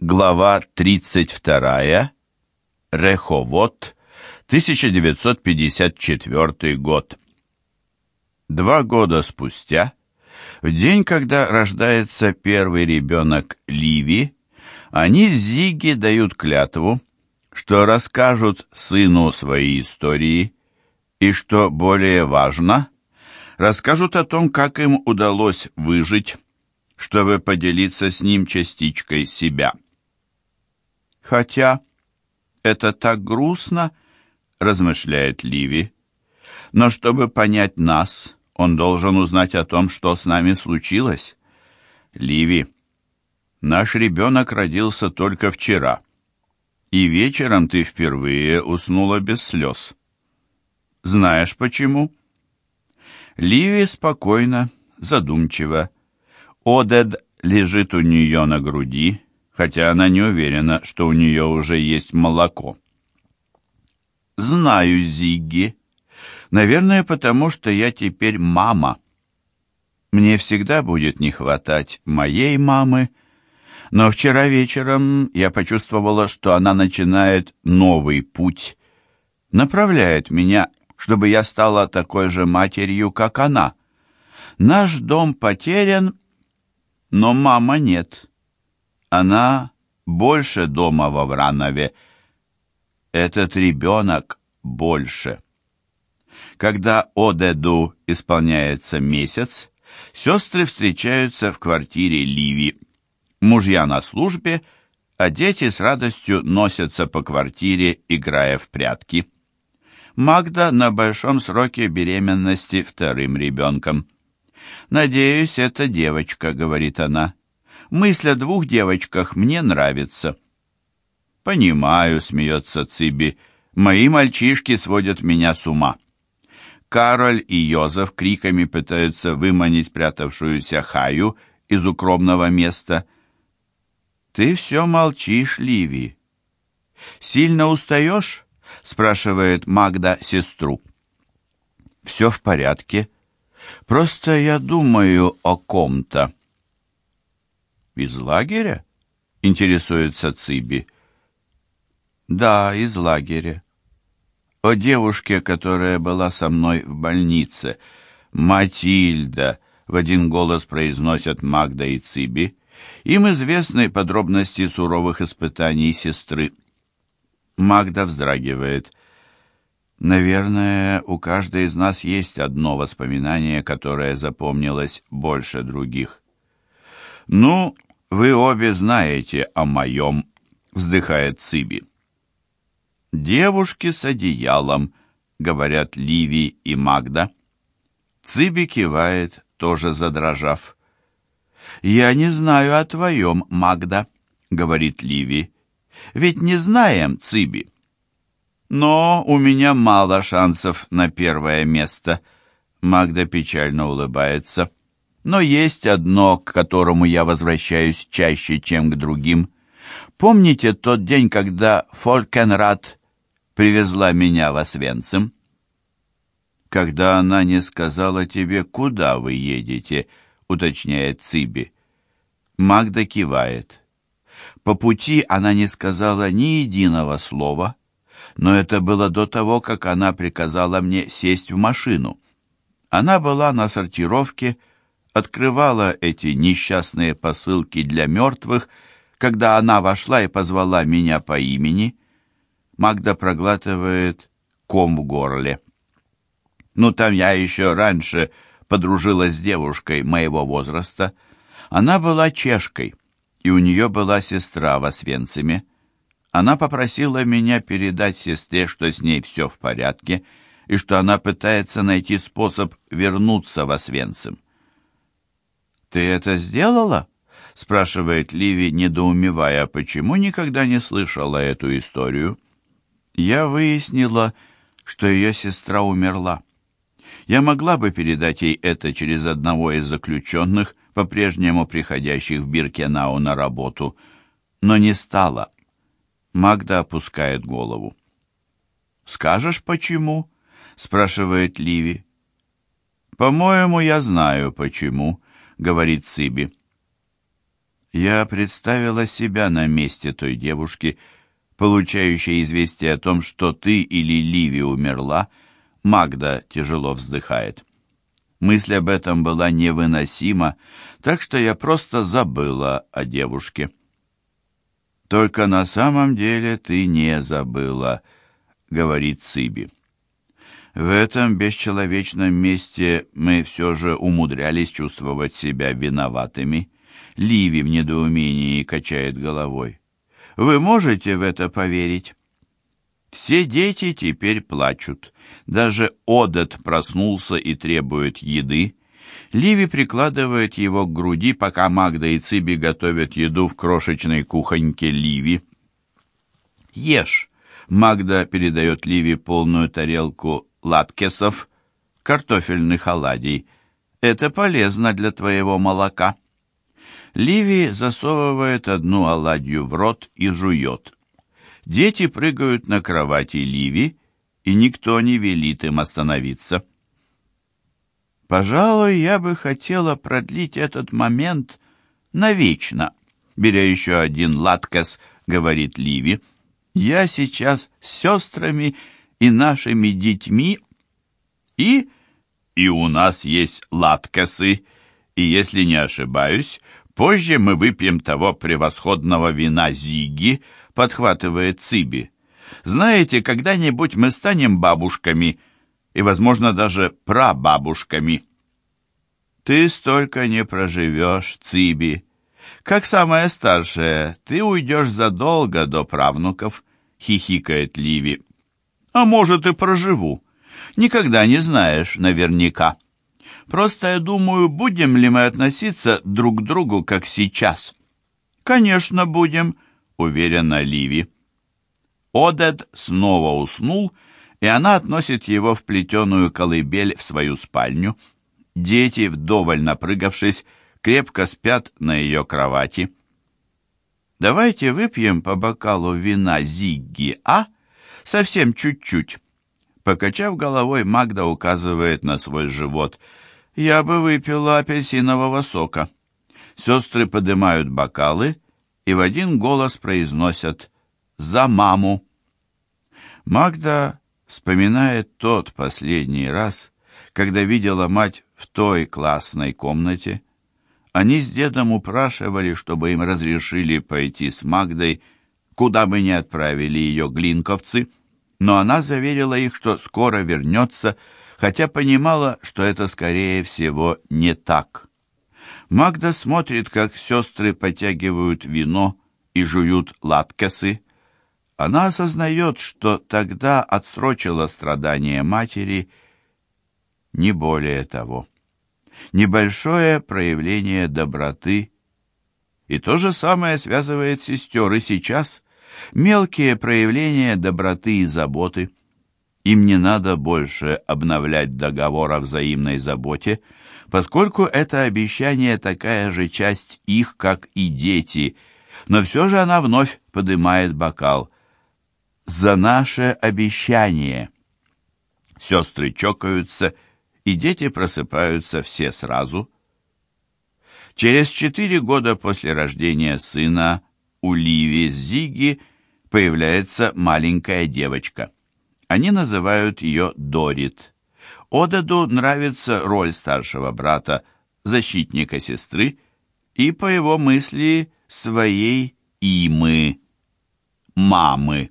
Глава 32. Реховод. 1954 год. Два года спустя, в день, когда рождается первый ребенок Ливи, они Зиги дают клятву, что расскажут сыну свои истории и, что более важно, расскажут о том, как им удалось выжить, чтобы поделиться с ним частичкой себя. Хотя это так грустно, размышляет Ливи. Но чтобы понять нас, он должен узнать о том, что с нами случилось. Ливи, наш ребенок родился только вчера, и вечером ты впервые уснула без слез. Знаешь почему? Ливи спокойно, задумчиво. Одед лежит у нее на груди, хотя она не уверена, что у нее уже есть молоко. «Знаю, Зигги. Наверное, потому что я теперь мама. Мне всегда будет не хватать моей мамы, но вчера вечером я почувствовала, что она начинает новый путь, направляет меня, чтобы я стала такой же матерью, как она. Наш дом потерян, но мама нет. Она больше дома во Вранове. Этот ребенок больше. Когда Одеду исполняется месяц, сестры встречаются в квартире Ливи. Мужья на службе, а дети с радостью носятся по квартире, играя в прятки. Магда на большом сроке беременности вторым ребенком. «Надеюсь, это девочка», — говорит она. «Мысль о двух девочках мне нравится». «Понимаю», — смеется Циби. «Мои мальчишки сводят меня с ума». Кароль и Йозеф криками пытаются выманить прятавшуюся Хаю из укромного места. «Ты все молчишь, Ливи». «Сильно устаешь?» — спрашивает Магда сестру. «Все в порядке», Просто я думаю о ком-то». «Из лагеря?» — интересуется Циби. «Да, из лагеря. О девушке, которая была со мной в больнице. Матильда!» — в один голос произносят Магда и Циби. Им известны подробности суровых испытаний сестры. Магда вздрагивает. Наверное, у каждой из нас есть одно воспоминание, которое запомнилось больше других. «Ну, вы обе знаете о моем», — вздыхает Циби. «Девушки с одеялом», — говорят Ливи и Магда. Циби кивает, тоже задрожав. «Я не знаю о твоем, Магда», — говорит Ливи. «Ведь не знаем, Циби». Но у меня мало шансов на первое место. Магда печально улыбается. Но есть одно, к которому я возвращаюсь чаще, чем к другим. Помните тот день, когда Фолькенрад привезла меня в Освенцим? Когда она не сказала тебе, куда вы едете, уточняет Циби. Магда кивает. По пути она не сказала ни единого слова, но это было до того, как она приказала мне сесть в машину. Она была на сортировке, открывала эти несчастные посылки для мертвых, когда она вошла и позвала меня по имени. Магда проглатывает ком в горле. Ну, там я еще раньше подружилась с девушкой моего возраста. Она была чешкой, и у нее была сестра в Освенциме. Она попросила меня передать сестре, что с ней все в порядке, и что она пытается найти способ вернуться в Освенцим. «Ты это сделала?» — спрашивает Ливи, недоумевая, почему никогда не слышала эту историю. «Я выяснила, что ее сестра умерла. Я могла бы передать ей это через одного из заключенных, по-прежнему приходящих в Биркенау на работу, но не стала». Магда опускает голову. «Скажешь, почему?» — спрашивает Ливи. «По-моему, я знаю, почему», — говорит Циби. Я представила себя на месте той девушки, получающей известие о том, что ты или Ливи умерла. Магда тяжело вздыхает. Мысль об этом была невыносима, так что я просто забыла о девушке. «Только на самом деле ты не забыла», — говорит Циби. В этом бесчеловечном месте мы все же умудрялись чувствовать себя виноватыми. Ливи в недоумении качает головой. Вы можете в это поверить? Все дети теперь плачут. Даже Одет проснулся и требует еды. Ливи прикладывает его к груди, пока Магда и Циби готовят еду в крошечной кухоньке Ливи. «Ешь!» Магда передает Ливи полную тарелку латкесов, картофельных оладий. Это полезно для твоего молока. Ливи засовывает одну оладью в рот и жует. Дети прыгают на кровати Ливи, и никто не велит им остановиться. «Пожалуй, я бы хотела продлить этот момент навечно», беря еще один латкес, говорит Ливи. «Я сейчас с сестрами и нашими детьми, и... и у нас есть латкесы, и, если не ошибаюсь, позже мы выпьем того превосходного вина Зиги, подхватывает Циби. Знаете, когда-нибудь мы станем бабушками и, возможно, даже прабабушками. Ты столько не проживешь, Циби. Как самая старшая, ты уйдешь задолго до правнуков, хихикает Ливи. А может, и проживу. Никогда не знаешь наверняка. Просто я думаю, будем ли мы относиться друг к другу, как сейчас. Конечно, будем, уверена Ливи. Одед снова уснул, и она относит его в плетеную колыбель в свою спальню. Дети, вдоволь напрыгавшись, крепко спят на ее кровати. «Давайте выпьем по бокалу вина Зигги, а?» Совсем чуть-чуть. Покачав головой, Магда указывает на свой живот. «Я бы выпила апельсинового сока». Сестры поднимают бокалы и в один голос произносят «За маму». Магда вспоминает тот последний раз, когда видела мать в той классной комнате. Они с дедом упрашивали, чтобы им разрешили пойти с Магдой, куда бы ни отправили ее глинковцы но она заверила их, что скоро вернется, хотя понимала, что это, скорее всего, не так. Магда смотрит, как сестры потягивают вино и жуют латкесы. Она осознает, что тогда отсрочила страдания матери, не более того. Небольшое проявление доброты, и то же самое связывает сестер и сейчас – Мелкие проявления доброты и заботы. Им не надо больше обновлять договор о взаимной заботе, поскольку это обещание такая же часть их, как и дети, но все же она вновь поднимает бокал. «За наше обещание!» Сестры чокаются, и дети просыпаются все сразу. Через четыре года после рождения сына у Ливи Зиги появляется маленькая девочка. Они называют ее Дорит. Одаду нравится роль старшего брата, защитника сестры, и, по его мысли, своей имы, мамы.